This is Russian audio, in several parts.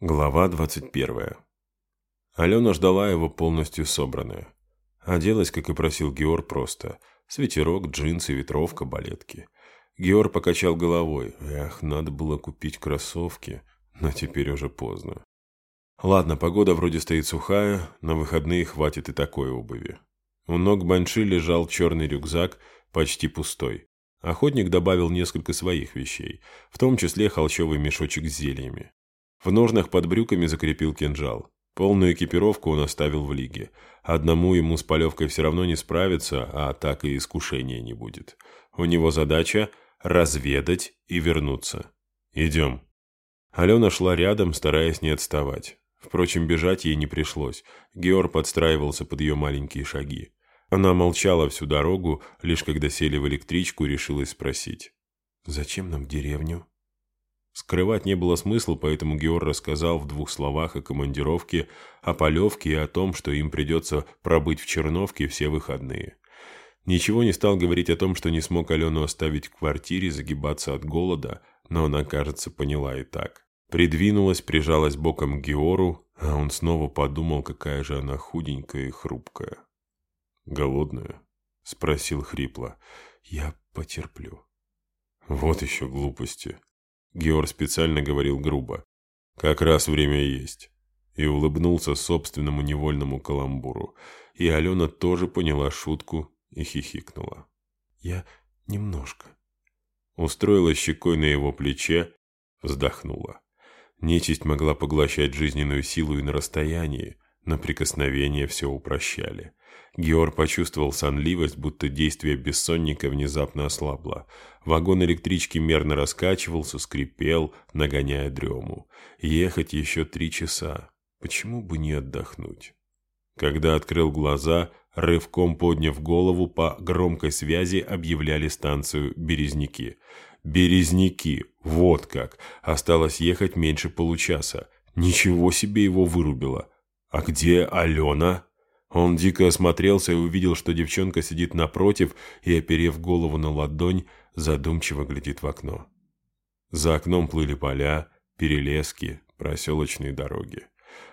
Глава 21. Алена ждала его полностью собранная. Оделась, как и просил Геор, просто. Свитерок, джинсы, ветровка, балетки. Геор покачал головой. Эх, надо было купить кроссовки, но теперь уже поздно. Ладно, погода вроде стоит сухая, на выходные хватит и такой обуви. У ног Банши лежал черный рюкзак, почти пустой. Охотник добавил несколько своих вещей, в том числе холщовый мешочек с зельями. В ножнах под брюками закрепил кинжал. Полную экипировку он оставил в лиге. Одному ему с полевкой все равно не справиться, а так и искушения не будет. У него задача – разведать и вернуться. «Идем». Алена шла рядом, стараясь не отставать. Впрочем, бежать ей не пришлось. Геор подстраивался под ее маленькие шаги. Она молчала всю дорогу, лишь когда сели в электричку, решилась спросить. «Зачем нам деревню?» Скрывать не было смысла, поэтому Геор рассказал в двух словах о командировке, о полевке и о том, что им придется пробыть в Черновке все выходные. Ничего не стал говорить о том, что не смог Алену оставить в квартире, загибаться от голода, но она, кажется, поняла и так. Придвинулась, прижалась боком к Геору, а он снова подумал, какая же она худенькая и хрупкая. «Голодная?» — спросил хрипло. «Я потерплю». «Вот еще глупости», Георг специально говорил грубо. «Как раз время есть». И улыбнулся собственному невольному каламбуру. И Алена тоже поняла шутку и хихикнула. «Я немножко». Устроила щекой на его плече, вздохнула. Нечисть могла поглощать жизненную силу и на расстоянии, но прикосновения все упрощали. Георг почувствовал сонливость, будто действие бессонника внезапно ослабло. Вагон электрички мерно раскачивался, скрипел, нагоняя дрему. Ехать еще три часа. Почему бы не отдохнуть? Когда открыл глаза, рывком подняв голову, по громкой связи объявляли станцию «Березники». «Березники! Вот как! Осталось ехать меньше получаса. Ничего себе его вырубило! А где Алена?» Он дико осмотрелся и увидел, что девчонка сидит напротив и, оперев голову на ладонь, задумчиво глядит в окно. За окном плыли поля, перелески, проселочные дороги.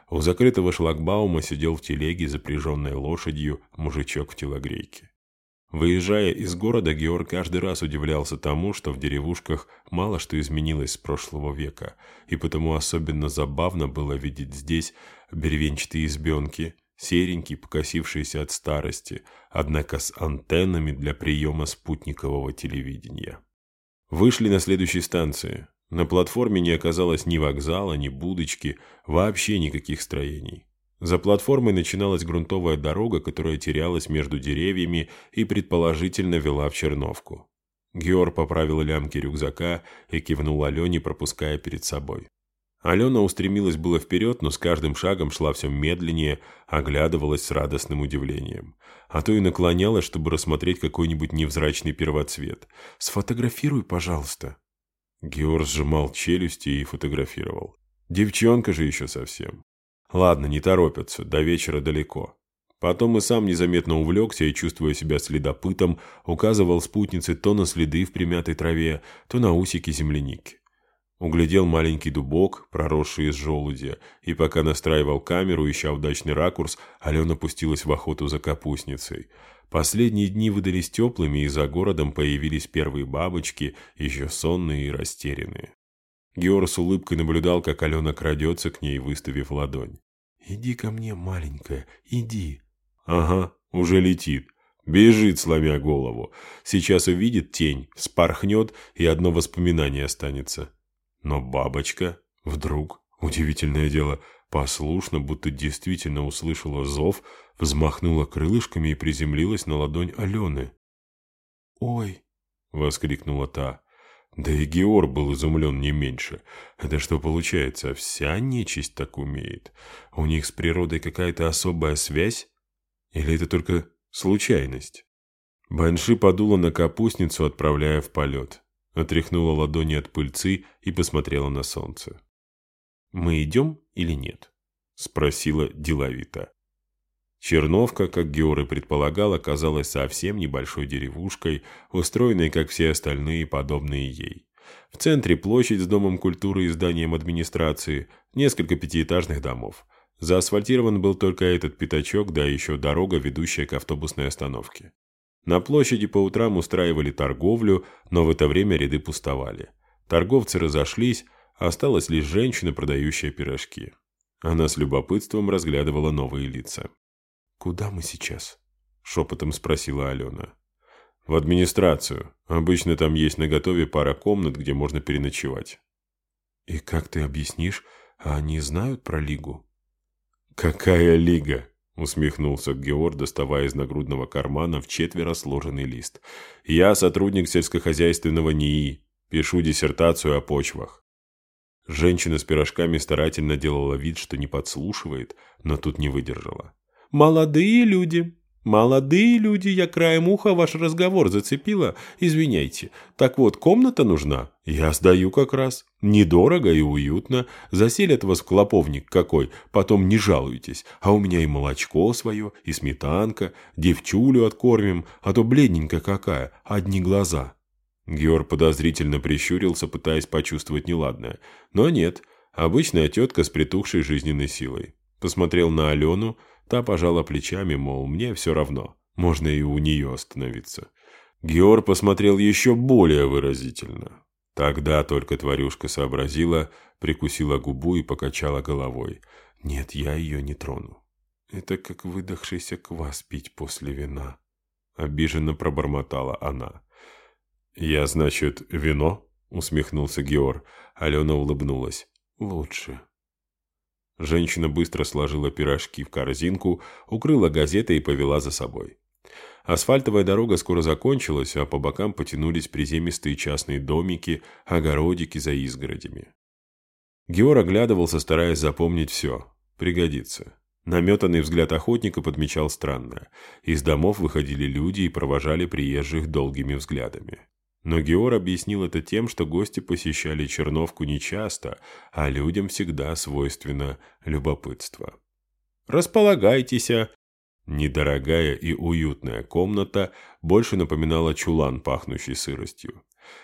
У закрытого шлагбаума сидел в телеге, запряженной лошадью, мужичок в телогрейке. Выезжая из города, Георг каждый раз удивлялся тому, что в деревушках мало что изменилось с прошлого века, и потому особенно забавно было видеть здесь беревенчатые избенки, серенький, покосившийся от старости, однако с антеннами для приема спутникового телевидения. Вышли на следующей станции. На платформе не оказалось ни вокзала, ни будочки, вообще никаких строений. За платформой начиналась грунтовая дорога, которая терялась между деревьями и предположительно вела в Черновку. Геор поправил лямки рюкзака и кивнул Алене, пропуская перед собой. Алена устремилась было вперед, но с каждым шагом шла все медленнее, оглядывалась с радостным удивлением. А то и наклонялась, чтобы рассмотреть какой-нибудь невзрачный первоцвет. «Сфотографируй, пожалуйста». Георг сжимал челюсти и фотографировал. Девчонка же еще совсем. Ладно, не торопятся, до вечера далеко. Потом и сам незаметно увлекся и, чувствуя себя следопытом, указывал спутнице то на следы в примятой траве, то на усики земляники. Углядел маленький дубок, проросший из желудя, и пока настраивал камеру, ища удачный ракурс, Алена пустилась в охоту за капустницей. Последние дни выдались теплыми, и за городом появились первые бабочки, еще сонные и растерянные. Геор с улыбкой наблюдал, как Алена крадется к ней, выставив ладонь. «Иди ко мне, маленькая, иди». «Ага, уже летит. Бежит, сломя голову. Сейчас увидит тень, спорхнет, и одно воспоминание останется. Но бабочка вдруг, удивительное дело, послушно, будто действительно услышала зов, взмахнула крылышками и приземлилась на ладонь Алены. «Ой!» — воскликнула та. Да и Геор был изумлен не меньше. Это что получается, вся нечисть так умеет? У них с природой какая-то особая связь? Или это только случайность? Банши подула на капустницу, отправляя в полет отряхнула ладони от пыльцы и посмотрела на солнце. «Мы идем или нет?» – спросила деловито. Черновка, как Геор и предполагал, оказалась совсем небольшой деревушкой, устроенной, как все остальные, подобные ей. В центре площадь с Домом культуры и зданием администрации, несколько пятиэтажных домов. Заасфальтирован был только этот пятачок, да еще дорога, ведущая к автобусной остановке. На площади по утрам устраивали торговлю, но в это время ряды пустовали. Торговцы разошлись, осталась лишь женщина, продающая пирожки. Она с любопытством разглядывала новые лица. «Куда мы сейчас?» – шепотом спросила Алена. «В администрацию. Обычно там есть наготове пара комнат, где можно переночевать». «И как ты объяснишь, а они знают про Лигу?» «Какая Лига?» – усмехнулся Георг, доставая из нагрудного кармана в четверо сложенный лист. «Я сотрудник сельскохозяйственного НИИ. Пишу диссертацию о почвах». Женщина с пирожками старательно делала вид, что не подслушивает, но тут не выдержала. «Молодые люди!» «Молодые люди, я краем уха ваш разговор зацепила. Извиняйте. Так вот, комната нужна? Я сдаю как раз. Недорого и уютно. Заселят вас в клоповник какой, потом не жалуйтесь. А у меня и молочко свое, и сметанка. Девчулю откормим, а то бледненькая какая, одни глаза». Георг подозрительно прищурился, пытаясь почувствовать неладное. Но нет, обычная тетка с притухшей жизненной силой. Посмотрел на Алену, Та пожала плечами, мол, мне все равно, можно и у нее остановиться. Геор посмотрел еще более выразительно. Тогда только тварюшка сообразила, прикусила губу и покачала головой. «Нет, я ее не трону. Это как выдохшийся квас пить после вина». Обиженно пробормотала она. «Я, значит, вино?» — усмехнулся Геор. Алена улыбнулась. «Лучше». Женщина быстро сложила пирожки в корзинку, укрыла газетой и повела за собой. Асфальтовая дорога скоро закончилась, а по бокам потянулись приземистые частные домики, огородики за изгородями. Геор оглядывался, стараясь запомнить все. Пригодится. Наметанный взгляд охотника подмечал странное. Из домов выходили люди и провожали приезжих долгими взглядами. Но Геор объяснил это тем, что гости посещали Черновку нечасто, а людям всегда свойственно любопытство. «Располагайтесь!» Недорогая и уютная комната больше напоминала чулан, пахнущий сыростью.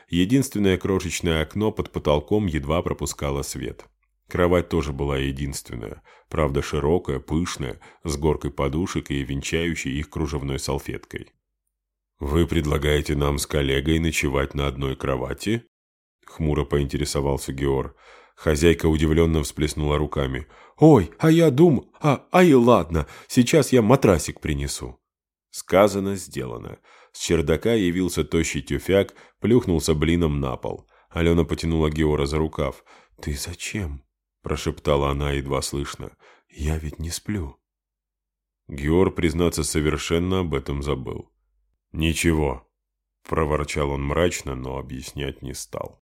Единственное крошечное окно под потолком едва пропускало свет. Кровать тоже была единственная, правда широкая, пышная, с горкой подушек и венчающей их кружевной салфеткой. «Вы предлагаете нам с коллегой ночевать на одной кровати?» Хмуро поинтересовался Геор. Хозяйка удивленно всплеснула руками. «Ой, а я дум... А, а и ладно, сейчас я матрасик принесу». Сказано, сделано. С чердака явился тощий тюфяк, плюхнулся блином на пол. Алена потянула Геора за рукав. «Ты зачем?» – прошептала она едва слышно. «Я ведь не сплю». Геор, признаться, совершенно об этом забыл. «Ничего», – проворчал он мрачно, но объяснять не стал.